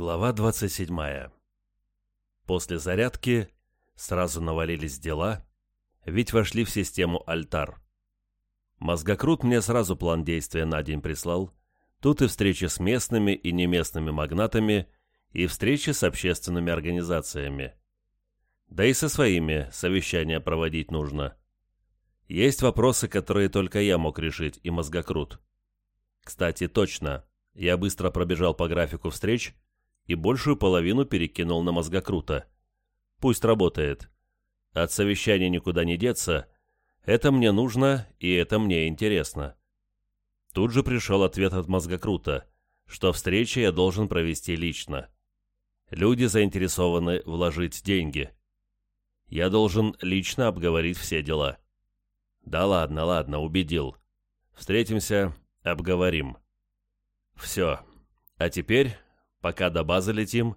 Глава 27. После зарядки сразу навалились дела, ведь вошли в систему альтар. Мозгокрут мне сразу план действия на день прислал. Тут и встречи с местными и неместными магнатами, и встречи с общественными организациями. Да и со своими совещания проводить нужно. Есть вопросы, которые только я мог решить, и мозгокрут. Кстати, точно, я быстро пробежал по графику встреч и большую половину перекинул на мозгокрута. Пусть работает. От совещания никуда не деться. Это мне нужно, и это мне интересно. Тут же пришел ответ от мозгокрута, что встречи я должен провести лично. Люди заинтересованы вложить деньги. Я должен лично обговорить все дела. Да ладно, ладно, убедил. Встретимся, обговорим. Все. А теперь, пока до базы летим,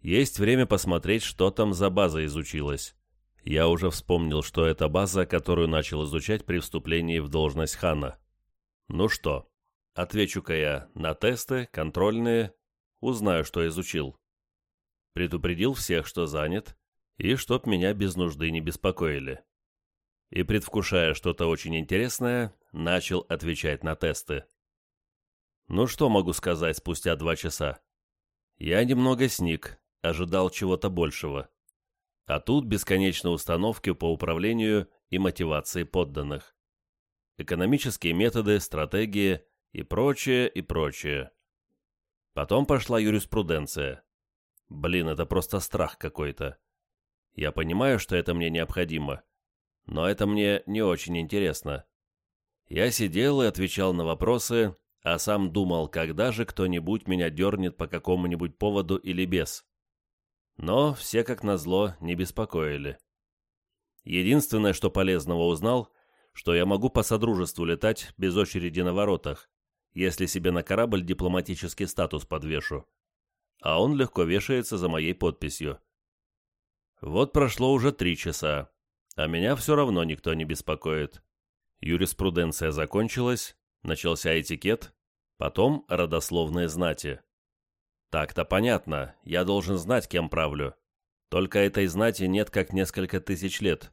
есть время посмотреть, что там за база изучилась. Я уже вспомнил, что это база, которую начал изучать при вступлении в должность хана. Ну что, отвечу-ка я на тесты, контрольные, узнаю, что изучил. Предупредил всех, что занят, и чтоб меня без нужды не беспокоили и, предвкушая что-то очень интересное, начал отвечать на тесты. Ну что могу сказать спустя два часа? Я немного сник, ожидал чего-то большего. А тут бесконечные установки по управлению и мотивации подданных. Экономические методы, стратегии и прочее, и прочее. Потом пошла юриспруденция. Блин, это просто страх какой-то. Я понимаю, что это мне необходимо но это мне не очень интересно. Я сидел и отвечал на вопросы, а сам думал, когда же кто-нибудь меня дернет по какому-нибудь поводу или без. Но все, как назло, не беспокоили. Единственное, что полезного узнал, что я могу по содружеству летать без очереди на воротах, если себе на корабль дипломатический статус подвешу. А он легко вешается за моей подписью. Вот прошло уже три часа. А меня все равно никто не беспокоит. Юриспруденция закончилась, начался этикет, потом родословные знати. Так-то понятно, я должен знать, кем правлю. Только этой знати нет как несколько тысяч лет.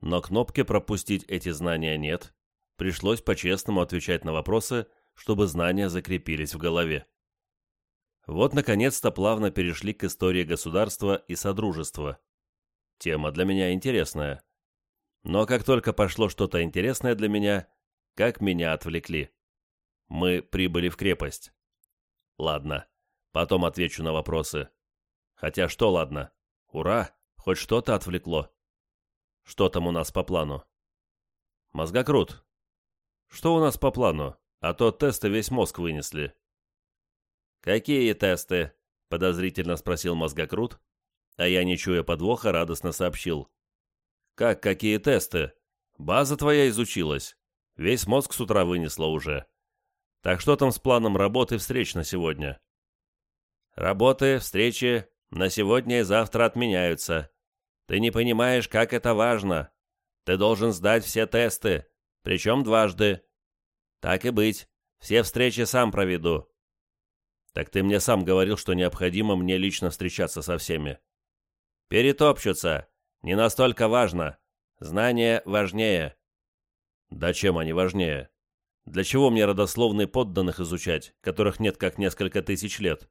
Но кнопки «Пропустить эти знания» нет. Пришлось по-честному отвечать на вопросы, чтобы знания закрепились в голове. Вот, наконец-то, плавно перешли к истории государства и содружества. Тема для меня интересная. Но как только пошло что-то интересное для меня, как меня отвлекли. Мы прибыли в крепость. Ладно, потом отвечу на вопросы. Хотя что ладно? Ура, хоть что-то отвлекло. Что там у нас по плану? Мозгокрут. Что у нас по плану? А то тесты весь мозг вынесли. Какие тесты? Подозрительно спросил мозгокрут, а я, не чуя подвоха, радостно сообщил. «Как, какие тесты? База твоя изучилась. Весь мозг с утра вынесла уже. Так что там с планом работы встреч на сегодня?» «Работы, встречи на сегодня и завтра отменяются. Ты не понимаешь, как это важно. Ты должен сдать все тесты, причем дважды. Так и быть, все встречи сам проведу». «Так ты мне сам говорил, что необходимо мне лично встречаться со всеми». Перетопчутся. Не настолько важно. Знания важнее. Да чем они важнее? Для чего мне родословные подданных изучать, которых нет как несколько тысяч лет?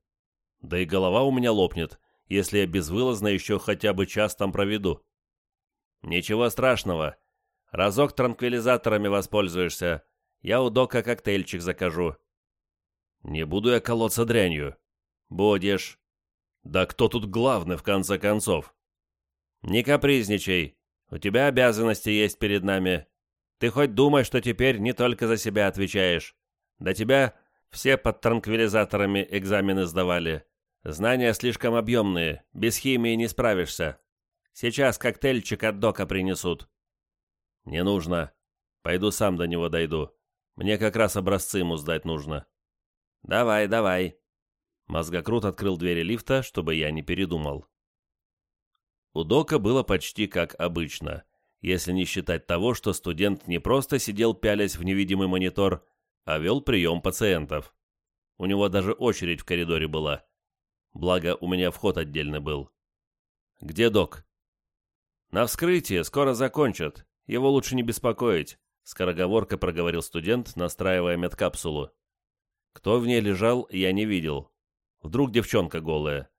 Да и голова у меня лопнет, если я безвылазно еще хотя бы час там проведу. Ничего страшного. Разок транквилизаторами воспользуешься. Я у Дока коктейльчик закажу. Не буду я колоться дрянью. Будешь. Да кто тут главный, в конце концов? Не капризничай. У тебя обязанности есть перед нами. Ты хоть думай, что теперь не только за себя отвечаешь. До тебя все под транквилизаторами экзамены сдавали. Знания слишком объемные, без химии не справишься. Сейчас коктейльчик от дока принесут. Не нужно. Пойду сам до него дойду. Мне как раз образцы ему сдать нужно. Давай, давай. Мозгокрут открыл двери лифта, чтобы я не передумал. У Дока было почти как обычно, если не считать того, что студент не просто сидел пялясь в невидимый монитор, а вел прием пациентов. У него даже очередь в коридоре была. Благо, у меня вход отдельный был. «Где док?» «На вскрытие, скоро закончат. Его лучше не беспокоить», — скороговоркой проговорил студент, настраивая медкапсулу. Кто в ней лежал, я не видел. Вдруг девчонка голая.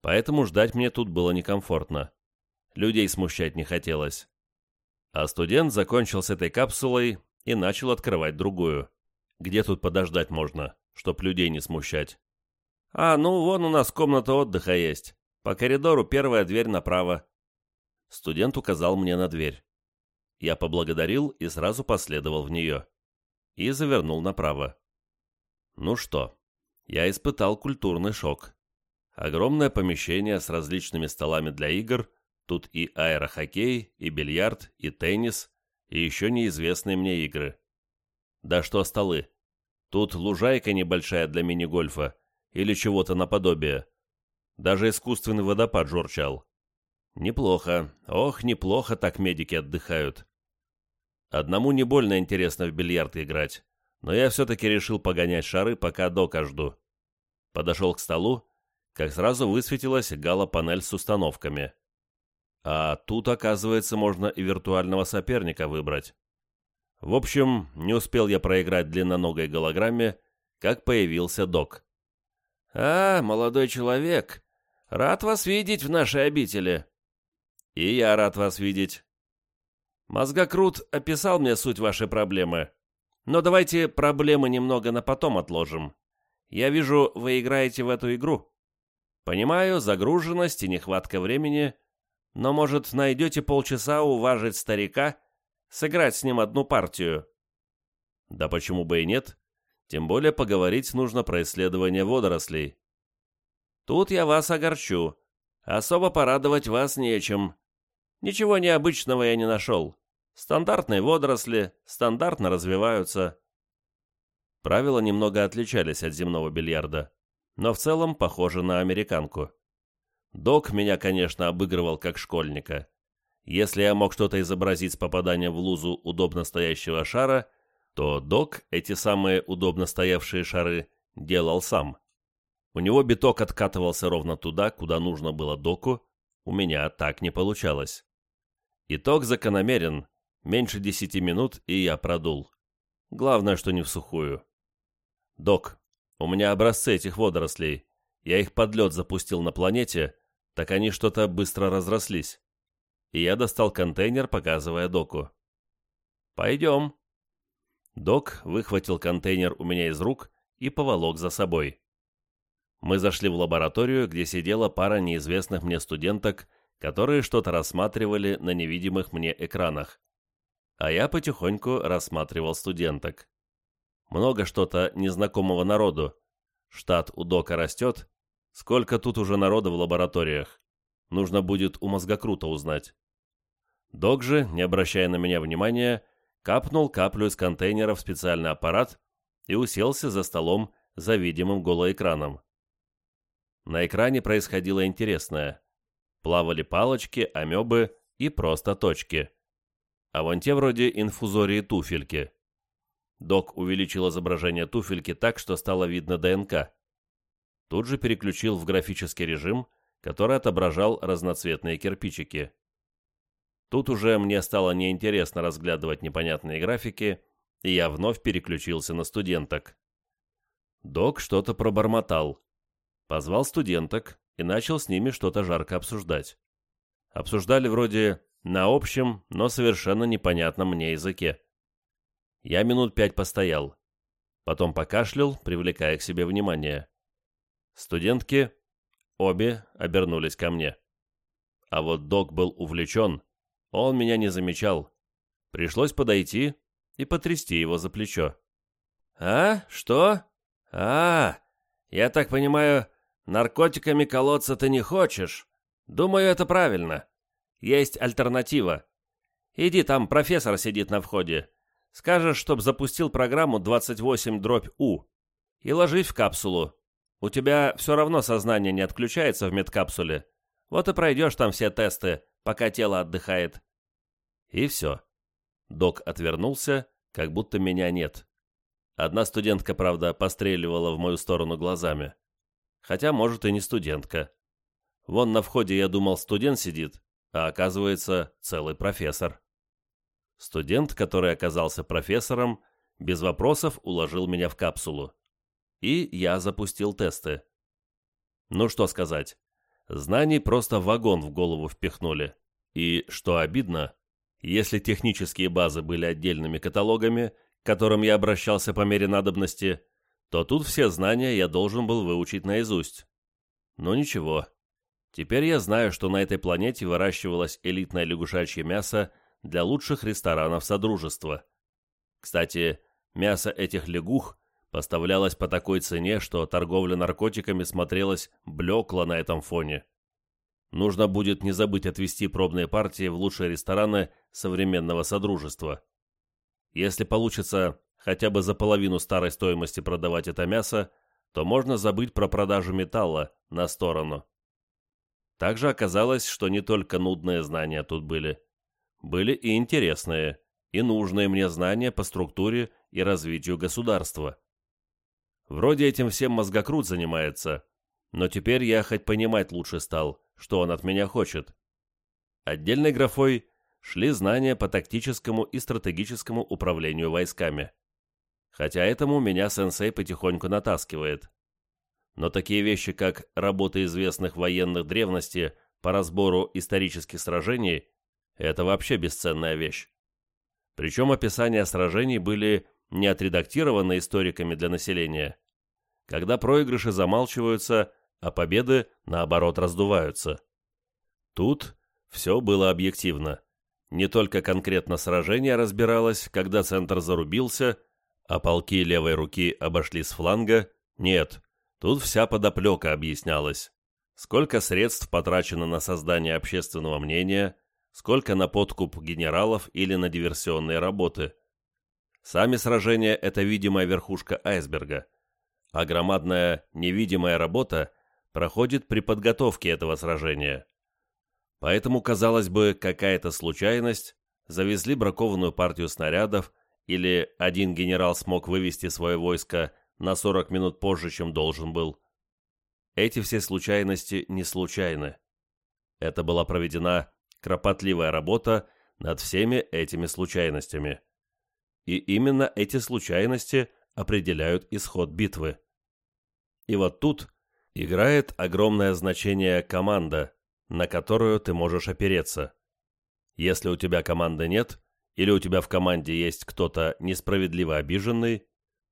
Поэтому ждать мне тут было некомфортно. Людей смущать не хотелось. А студент закончил с этой капсулой и начал открывать другую. Где тут подождать можно, чтоб людей не смущать? «А, ну, вон у нас комната отдыха есть. По коридору первая дверь направо». Студент указал мне на дверь. Я поблагодарил и сразу последовал в нее. И завернул направо. Ну что, я испытал культурный шок. Огромное помещение с различными столами для игр, тут и аэрохоккей, и бильярд, и теннис, и еще неизвестные мне игры. Да что столы. Тут лужайка небольшая для мини-гольфа, или чего-то наподобие. Даже искусственный водопад журчал. Неплохо, ох, неплохо так медики отдыхают. Одному не больно интересно в бильярд играть, но я все-таки решил погонять шары, пока дока жду. Подошел к столу, как сразу высветилась гала-панель с установками. А тут, оказывается, можно и виртуального соперника выбрать. В общем, не успел я проиграть длинноногой голограмме, как появился док. «А, молодой человек, рад вас видеть в нашей обители». «И я рад вас видеть». Мозгокрут описал мне суть вашей проблемы. Но давайте проблемы немного на потом отложим. Я вижу, вы играете в эту игру. Понимаю, загруженность и нехватка времени, но, может, найдете полчаса уважить старика, сыграть с ним одну партию? Да почему бы и нет? Тем более поговорить нужно про исследование водорослей. Тут я вас огорчу. Особо порадовать вас нечем. Ничего необычного я не нашел. Стандартные водоросли стандартно развиваются. Правила немного отличались от земного бильярда, но в целом похожи на американку. Док меня, конечно, обыгрывал как школьника. Если я мог что-то изобразить с попаданием в лузу удобно стоящего шара, то док эти самые удобно стоявшие шары делал сам. У него биток откатывался ровно туда, куда нужно было доку, у меня так не получалось. Итог закономерен, меньше десяти минут, и я продул. Главное, что не в сухую. Док, у меня образцы этих водорослей. Я их под лед запустил на планете, так они что-то быстро разрослись. И я достал контейнер, показывая доку. «Пойдем», Док выхватил контейнер у меня из рук и поволок за собой. Мы зашли в лабораторию, где сидела пара неизвестных мне студенток, которые что-то рассматривали на невидимых мне экранах. А я потихоньку рассматривал студенток. Много что-то незнакомого народу. Штат у Дока растет. Сколько тут уже народа в лабораториях? Нужно будет у мозгокрута узнать. Док же, не обращая на меня внимания, капнул каплю из контейнера в специальный аппарат и уселся за столом за видимым голоэкраном. На экране происходило интересное. Плавали палочки, амебы и просто точки. А вон те вроде инфузории туфельки. Док увеличил изображение туфельки так, что стало видно ДНК. Тут же переключил в графический режим, который отображал разноцветные кирпичики. Тут уже мне стало неинтересно разглядывать непонятные графики, и я вновь переключился на студенток. Док что-то пробормотал. Позвал студенток и начал с ними что-то жарко обсуждать. Обсуждали вроде на общем, но совершенно непонятном мне языке. Я минут пять постоял. Потом покашлял, привлекая к себе внимание. Студентки обе обернулись ко мне. А вот док был увлечен, он меня не замечал. Пришлось подойти и потрясти его за плечо. «А? Что? А, я так понимаю, наркотиками колоться ты не хочешь? Думаю, это правильно. Есть альтернатива. Иди, там профессор сидит на входе. Скажешь, чтоб запустил программу 28-У. И ложись в капсулу. У тебя все равно сознание не отключается в медкапсуле. Вот и пройдешь там все тесты, пока тело отдыхает. И все. Док отвернулся, как будто меня нет. Одна студентка, правда, постреливала в мою сторону глазами. Хотя, может, и не студентка. Вон на входе я думал, студент сидит, а оказывается, целый профессор. Студент, который оказался профессором, без вопросов уложил меня в капсулу. И я запустил тесты. Ну что сказать, знаний просто вагон в голову впихнули. И, что обидно, если технические базы были отдельными каталогами, к которым я обращался по мере надобности, то тут все знания я должен был выучить наизусть. Но ничего. Теперь я знаю, что на этой планете выращивалось элитное лягушачье мясо для лучших ресторанов Содружества. Кстати, мясо этих лягух поставлялось по такой цене, что торговля наркотиками смотрелась блекло на этом фоне. Нужно будет не забыть отвезти пробные партии в лучшие рестораны современного Содружества. Если получится хотя бы за половину старой стоимости продавать это мясо, то можно забыть про продажу металла на сторону. Также оказалось, что не только нудные знания тут были. Были и интересные, и нужные мне знания по структуре и развитию государства. Вроде этим всем мозгокрут занимается, но теперь я хоть понимать лучше стал, что он от меня хочет. Отдельной графой шли знания по тактическому и стратегическому управлению войсками. Хотя этому меня сенсей потихоньку натаскивает. Но такие вещи, как работа известных военных древности по разбору исторических сражений, это вообще бесценная вещь. Причем описания сражений были не отредактированы историками для населения, когда проигрыши замалчиваются, а победы, наоборот, раздуваются. Тут все было объективно. Не только конкретно сражение разбиралось, когда центр зарубился, а полки левой руки обошли с фланга, нет, тут вся подоплека объяснялась. Сколько средств потрачено на создание общественного мнения, сколько на подкуп генералов или на диверсионные работы. Сами сражения – это видимая верхушка айсберга, а громадная невидимая работа проходит при подготовке этого сражения. Поэтому, казалось бы, какая-то случайность, завезли бракованную партию снарядов, или один генерал смог вывести свое войско на 40 минут позже, чем должен был. Эти все случайности не случайны. Это была проведена кропотливая работа над всеми этими случайностями. И именно эти случайности определяют исход битвы. И вот тут играет огромное значение команда, на которую ты можешь опереться. Если у тебя команды нет, или у тебя в команде есть кто-то несправедливо обиженный,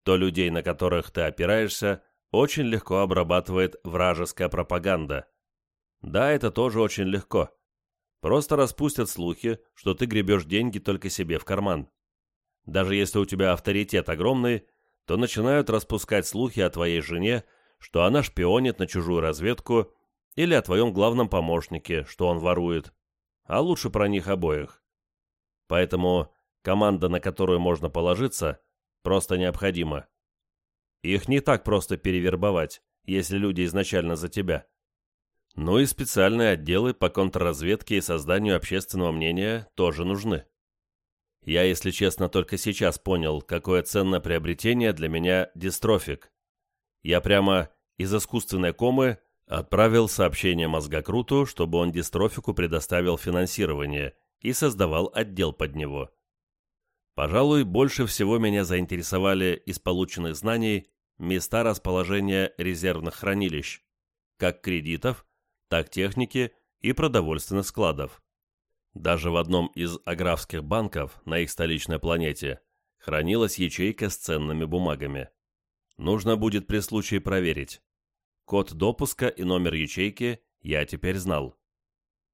то людей, на которых ты опираешься, очень легко обрабатывает вражеская пропаганда. Да, это тоже очень легко. Просто распустят слухи, что ты гребешь деньги только себе в карман. Даже если у тебя авторитет огромный, то начинают распускать слухи о твоей жене, что она шпионит на чужую разведку, или о твоем главном помощнике, что он ворует. А лучше про них обоих. Поэтому команда, на которую можно положиться, просто необходима. Их не так просто перевербовать, если люди изначально за тебя. Ну и специальные отделы по контрразведке и созданию общественного мнения тоже нужны. Я, если честно, только сейчас понял, какое ценное приобретение для меня дистрофик. Я прямо из искусственной комы отправил сообщение мозгокруту, чтобы он дистрофику предоставил финансирование – и создавал отдел под него. Пожалуй, больше всего меня заинтересовали из полученных знаний места расположения резервных хранилищ, как кредитов, так техники и продовольственных складов. Даже в одном из аграфских банков на их столичной планете хранилась ячейка с ценными бумагами. Нужно будет при случае проверить. Код допуска и номер ячейки я теперь знал.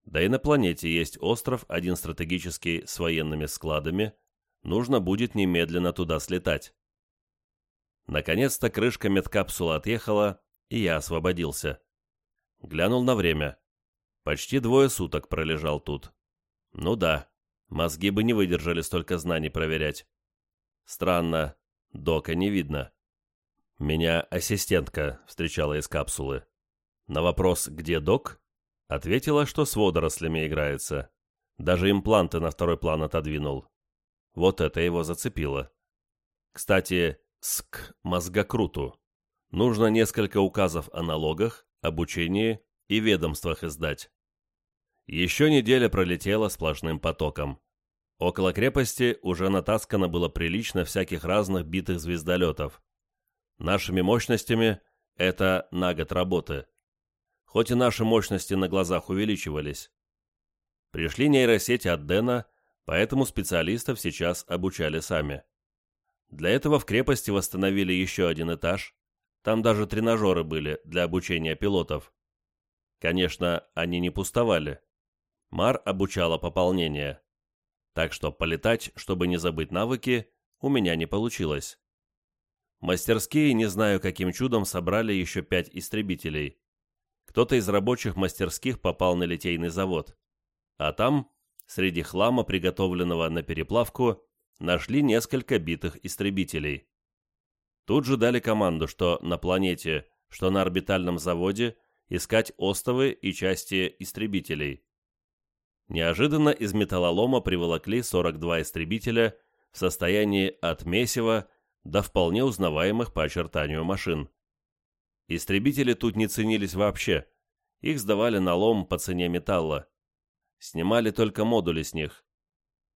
Да и на планете есть остров, один стратегический, с военными складами. Нужно будет немедленно туда слетать. Наконец-то крышка медкапсулы отъехала, и я освободился. Глянул на время. Почти двое суток пролежал тут. Ну да, мозги бы не выдержали столько знаний проверять. Странно, дока не видно. Меня ассистентка встречала из капсулы. На вопрос «Где док?» Ответила, что с водорослями играется. Даже импланты на второй план отодвинул. Вот это его зацепило. Кстати, ск мозгокруту. Нужно несколько указов о налогах, обучении и ведомствах издать. Еще неделя пролетела сплошным потоком. Около крепости уже натаскано было прилично всяких разных битых звездолетов. Нашими мощностями это на год работы. Хоть и наши мощности на глазах увеличивались. Пришли нейросети от Дэна, поэтому специалистов сейчас обучали сами. Для этого в крепости восстановили еще один этаж. Там даже тренажеры были для обучения пилотов. Конечно, они не пустовали. Мар обучала пополнение. Так что полетать, чтобы не забыть навыки, у меня не получилось. Мастерские, не знаю каким чудом, собрали еще пять истребителей. Кто-то из рабочих мастерских попал на литейный завод. А там, среди хлама, приготовленного на переплавку, нашли несколько битых истребителей. Тут же дали команду, что на планете, что на орбитальном заводе, искать остовы и части истребителей. Неожиданно из металлолома приволокли 42 истребителя в состоянии от месива до вполне узнаваемых по очертанию машин. Истребители тут не ценились вообще, их сдавали на лом по цене металла. Снимали только модули с них.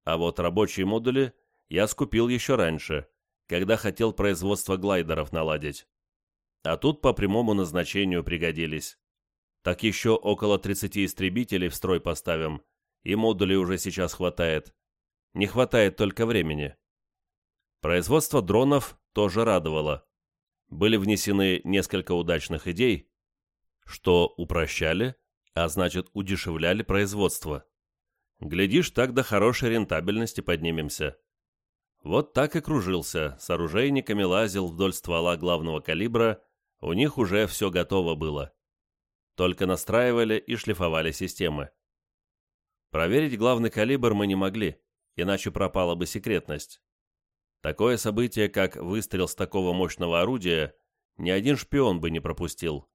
А вот рабочие модули я скупил еще раньше, когда хотел производство глайдеров наладить. А тут по прямому назначению пригодились. Так еще около 30 истребителей в строй поставим, и модулей уже сейчас хватает. Не хватает только времени. Производство дронов тоже радовало. Были внесены несколько удачных идей, что упрощали, а значит удешевляли производство. Глядишь, так до хорошей рентабельности поднимемся. Вот так и кружился, с оружейниками лазил вдоль ствола главного калибра, у них уже все готово было. Только настраивали и шлифовали системы. Проверить главный калибр мы не могли, иначе пропала бы секретность. Такое событие, как выстрел с такого мощного орудия, ни один шпион бы не пропустил.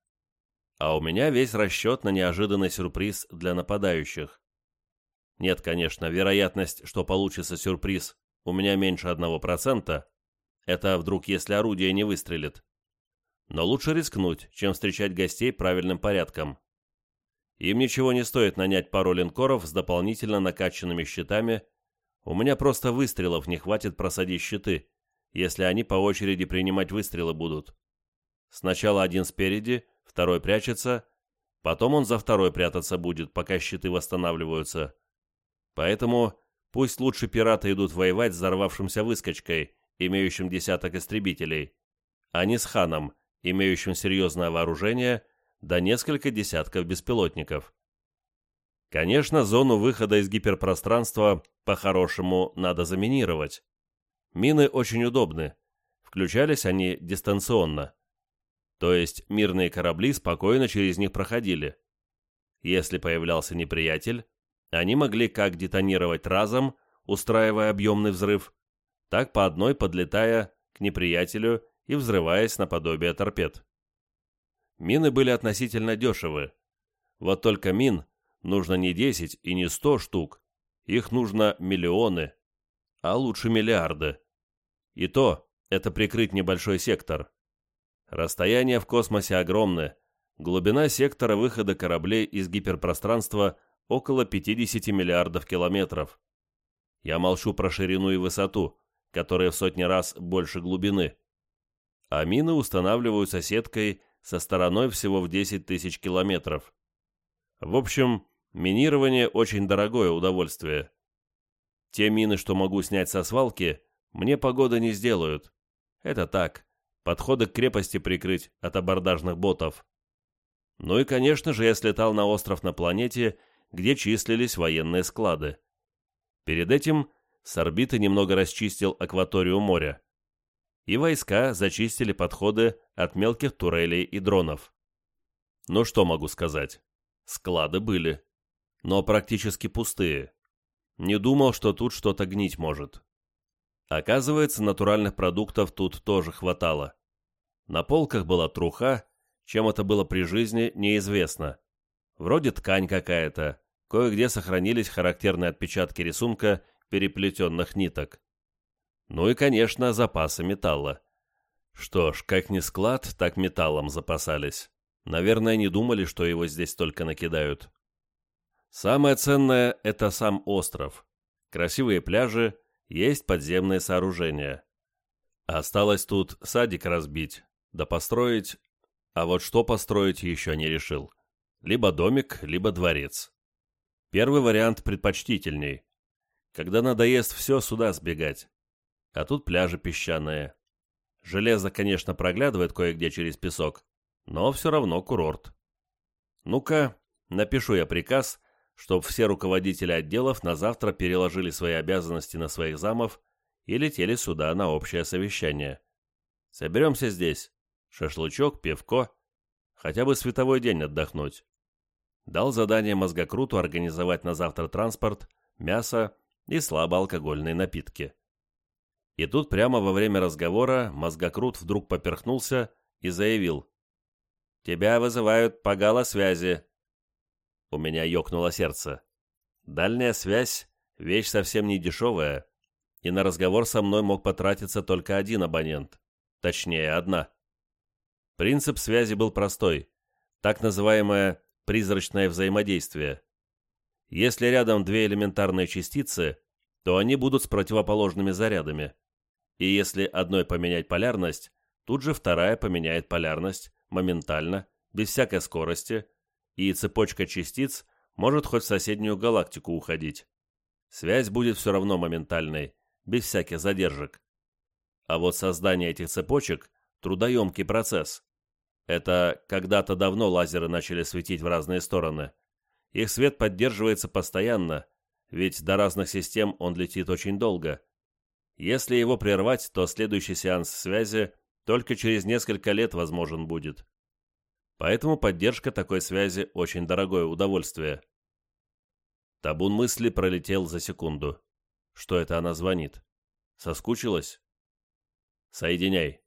А у меня весь расчет на неожиданный сюрприз для нападающих. Нет, конечно, вероятность, что получится сюрприз, у меня меньше одного процента. Это вдруг если орудие не выстрелит. Но лучше рискнуть, чем встречать гостей правильным порядком. Им ничего не стоит нанять пару линкоров с дополнительно накачанными щитами. У меня просто выстрелов не хватит просадить щиты, если они по очереди принимать выстрелы будут. Сначала один спереди, второй прячется, потом он за второй прятаться будет, пока щиты восстанавливаются. Поэтому пусть лучше пираты идут воевать с взорвавшимся выскочкой, имеющим десяток истребителей, а не с ханом, имеющим серьезное вооружение, да несколько десятков беспилотников. Конечно, зону выхода из гиперпространства по-хорошему надо заминировать. Мины очень удобны. Включались они дистанционно. То есть мирные корабли спокойно через них проходили. Если появлялся неприятель, они могли как детонировать разом, устраивая объемный взрыв, так по одной подлетая к неприятелю и взрываясь наподобие торпед. Мины были относительно дешевы. Вот только мин нужно не 10 и не 100 штук, их нужно миллионы, а лучше миллиарды. И то это прикрыть небольшой сектор. Расстояние в космосе огромное, глубина сектора выхода кораблей из гиперпространства около 50 миллиардов километров. Я молчу про ширину и высоту, которые в сотни раз больше глубины а мины устанавливаются сеткой со стороной всего в 10 тысяч километров. В общем, минирование очень дорогое удовольствие. Те мины, что могу снять со свалки, мне погода не сделают. Это так, подходы к крепости прикрыть от абордажных ботов. Ну и, конечно же, я слетал на остров на планете, где числились военные склады. Перед этим с орбиты немного расчистил акваторию моря и войска зачистили подходы от мелких турелей и дронов. Ну что могу сказать? Склады были, но практически пустые. Не думал, что тут что-то гнить может. Оказывается, натуральных продуктов тут тоже хватало. На полках была труха, чем это было при жизни, неизвестно. Вроде ткань какая-то, кое-где сохранились характерные отпечатки рисунка переплетенных ниток. Ну и, конечно, запасы металла. Что ж, как ни склад, так металлом запасались. Наверное, не думали, что его здесь только накидают. Самое ценное — это сам остров. Красивые пляжи, есть подземные сооружения. Осталось тут садик разбить, да построить, а вот что построить еще не решил. Либо домик, либо дворец. Первый вариант предпочтительней. Когда надоест все, сюда сбегать. А тут пляжи песчаные. Железо, конечно, проглядывает кое-где через песок, но все равно курорт. Ну-ка, напишу я приказ, чтобы все руководители отделов на завтра переложили свои обязанности на своих замов и летели сюда на общее совещание. Соберемся здесь. Шашлычок, пивко. Хотя бы световой день отдохнуть. Дал задание мозгокруту организовать на завтра транспорт, мясо и слабоалкогольные напитки. И тут прямо во время разговора мозгокрут вдруг поперхнулся и заявил. «Тебя вызывают по галосвязи». У меня ёкнуло сердце. Дальняя связь — вещь совсем не дешевая, и на разговор со мной мог потратиться только один абонент. Точнее, одна. Принцип связи был простой. Так называемое «призрачное взаимодействие». Если рядом две элементарные частицы, то они будут с противоположными зарядами. И если одной поменять полярность, тут же вторая поменяет полярность, моментально, без всякой скорости, и цепочка частиц может хоть в соседнюю галактику уходить. Связь будет все равно моментальной, без всяких задержек. А вот создание этих цепочек – трудоемкий процесс. Это когда-то давно лазеры начали светить в разные стороны. Их свет поддерживается постоянно, ведь до разных систем он летит очень долго – если его прервать, то следующий сеанс связи только через несколько лет возможен будет. Поэтому поддержка такой связи очень дорогое удовольствие. Табун мысли пролетел за секунду. Что это она звонит? Соскучилась? Соединяй.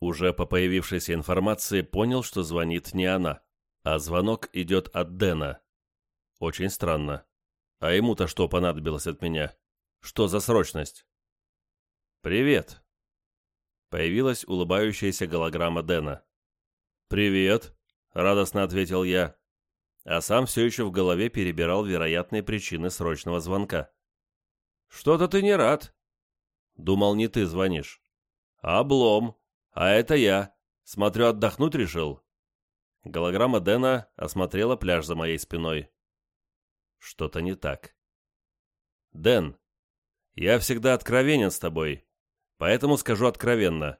Уже по появившейся информации понял, что звонит не она, а звонок идет от Дэна. Очень странно. А ему-то что понадобилось от меня? Что за срочность? «Привет!» Появилась улыбающаяся голограмма Дэна. «Привет!» — радостно ответил я, а сам все еще в голове перебирал вероятные причины срочного звонка. «Что-то ты не рад!» «Думал, не ты звонишь». «Облом! А это я! Смотрю, отдохнуть решил!» Голограмма Дэна осмотрела пляж за моей спиной. Что-то не так. «Дэн, я всегда откровенен с тобой Поэтому скажу откровенно.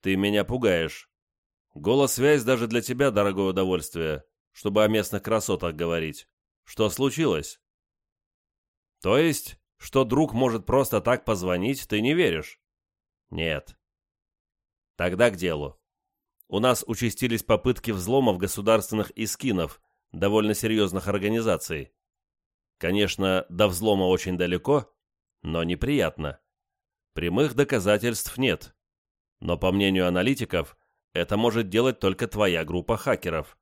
Ты меня пугаешь. Голос-связь даже для тебя дорогое удовольствие, чтобы о местных красотах говорить. Что случилось? То есть, что друг может просто так позвонить, ты не веришь? Нет. Тогда к делу. У нас участились попытки взломов государственных искинов, довольно серьезных организаций. Конечно, до взлома очень далеко, но неприятно. Прямых доказательств нет. Но по мнению аналитиков, это может делать только твоя группа хакеров.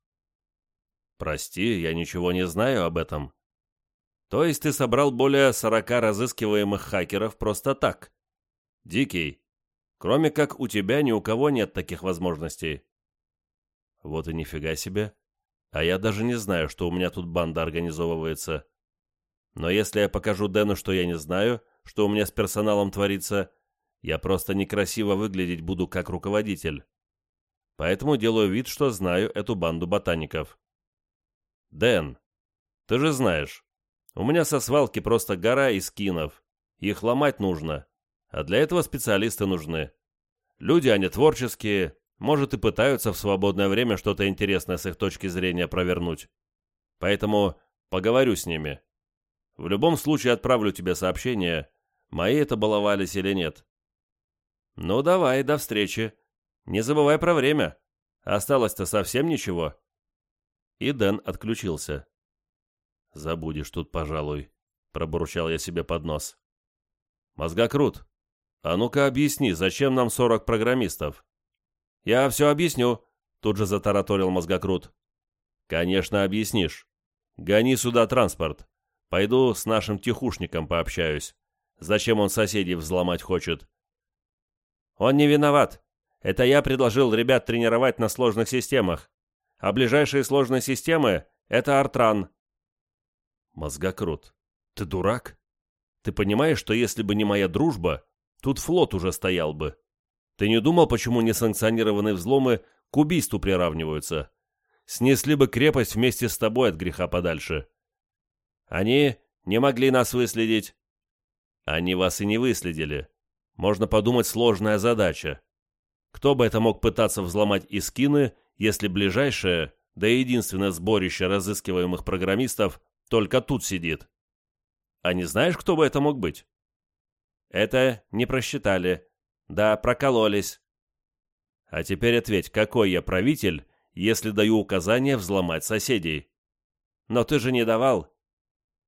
Прости, я ничего не знаю об этом. То есть ты собрал более 40 разыскиваемых хакеров просто так? Дикий. Кроме как у тебя ни у кого нет таких возможностей. Вот и нифига себе. А я даже не знаю, что у меня тут банда организовывается. Но если я покажу Дэну, что я не знаю, что у меня с персоналом творится, я просто некрасиво выглядеть буду как руководитель. Поэтому делаю вид, что знаю эту банду ботаников. Дэн, ты же знаешь, у меня со свалки просто гора из скинов. Их ломать нужно, а для этого специалисты нужны. Люди, они творческие, может и пытаются в свободное время что-то интересное с их точки зрения провернуть. Поэтому поговорю с ними. В любом случае отправлю тебе сообщение, мои это баловались или нет. Ну давай, до встречи. Не забывай про время. Осталось-то совсем ничего. И Дэн отключился. Забудешь тут, пожалуй, пробурчал я себе под нос. Мозгокрут, а ну-ка объясни, зачем нам сорок программистов? Я все объясню, тут же затараторил мозгокрут. Конечно, объяснишь. Гони сюда транспорт. Пойду с нашим тихушником пообщаюсь. Зачем он соседей взломать хочет? Он не виноват. Это я предложил ребят тренировать на сложных системах. А ближайшие сложные системы — это Артран. Мозгокрут, ты дурак? Ты понимаешь, что если бы не моя дружба, тут флот уже стоял бы? Ты не думал, почему несанкционированные взломы к убийству приравниваются? Снесли бы крепость вместе с тобой от греха подальше. Они не могли нас выследить. Они вас и не выследили. Можно подумать, сложная задача. Кто бы это мог пытаться взломать Искины, если ближайшее, да и единственное сборище разыскиваемых программистов только тут сидит? А не знаешь, кто бы это мог быть? Это не просчитали. Да, прокололись. А теперь ответь, какой я правитель, если даю указание взломать соседей? Но ты же не давал.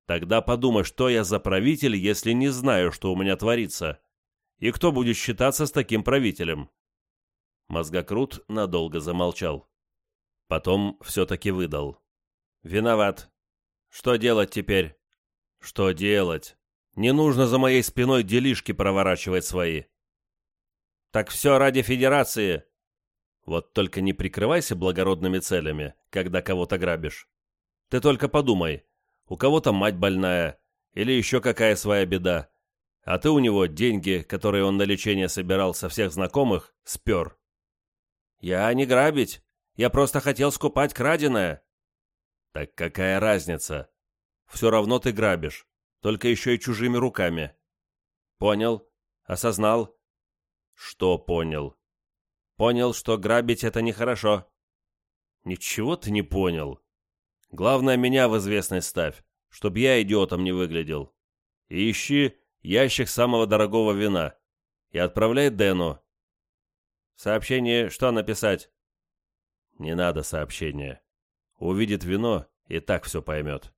Тогда подумай, что я за правитель, если не знаю, что у меня творится. И кто будет считаться с таким правителем? Мозгокрут надолго замолчал. Потом все-таки выдал. «Виноват. Что делать теперь?» «Что делать? Не нужно за моей спиной делишки проворачивать свои». «Так все ради Федерации!» «Вот только не прикрывайся благородными целями, когда кого-то грабишь. Ты только подумай, у кого-то мать больная или еще какая своя беда, а ты у него деньги, которые он на лечение собирал со всех знакомых, спер. «Я не грабить. Я просто хотел скупать краденое». «Так какая разница? Все равно ты грабишь, только еще и чужими руками». «Понял. Осознал». «Что понял?» «Понял, что грабить это нехорошо». «Ничего ты не понял. Главное, меня в известность ставь, чтоб я идиотом не выглядел. И ищи ящик самого дорогого вина и отправляй Дэну, Сообщение что написать? Не надо сообщения. Увидит вино и так все поймет.